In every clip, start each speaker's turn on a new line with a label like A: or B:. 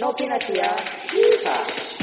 A: No pinasia. Yeehaw.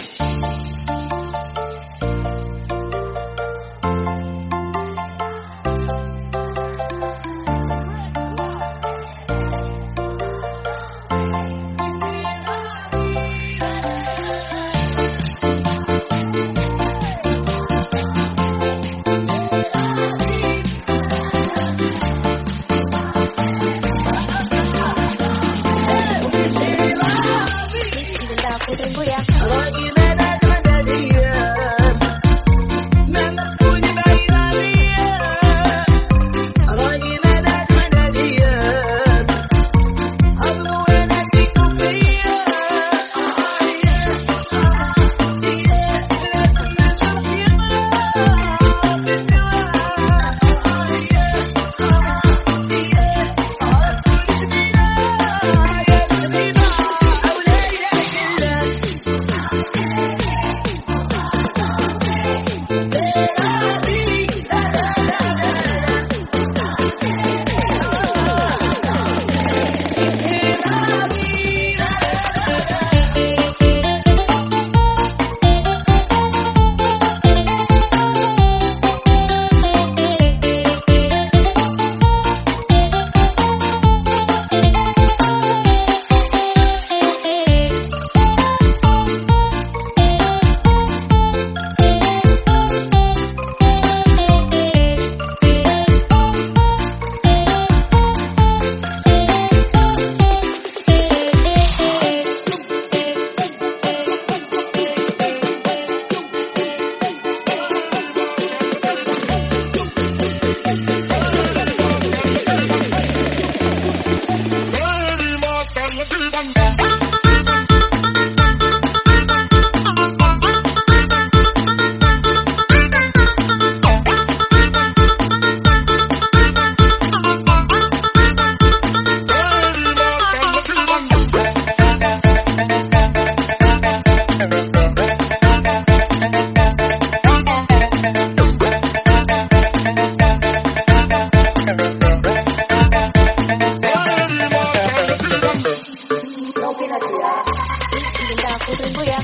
A: Pinasia.
B: Sebentar aku tunggu ya.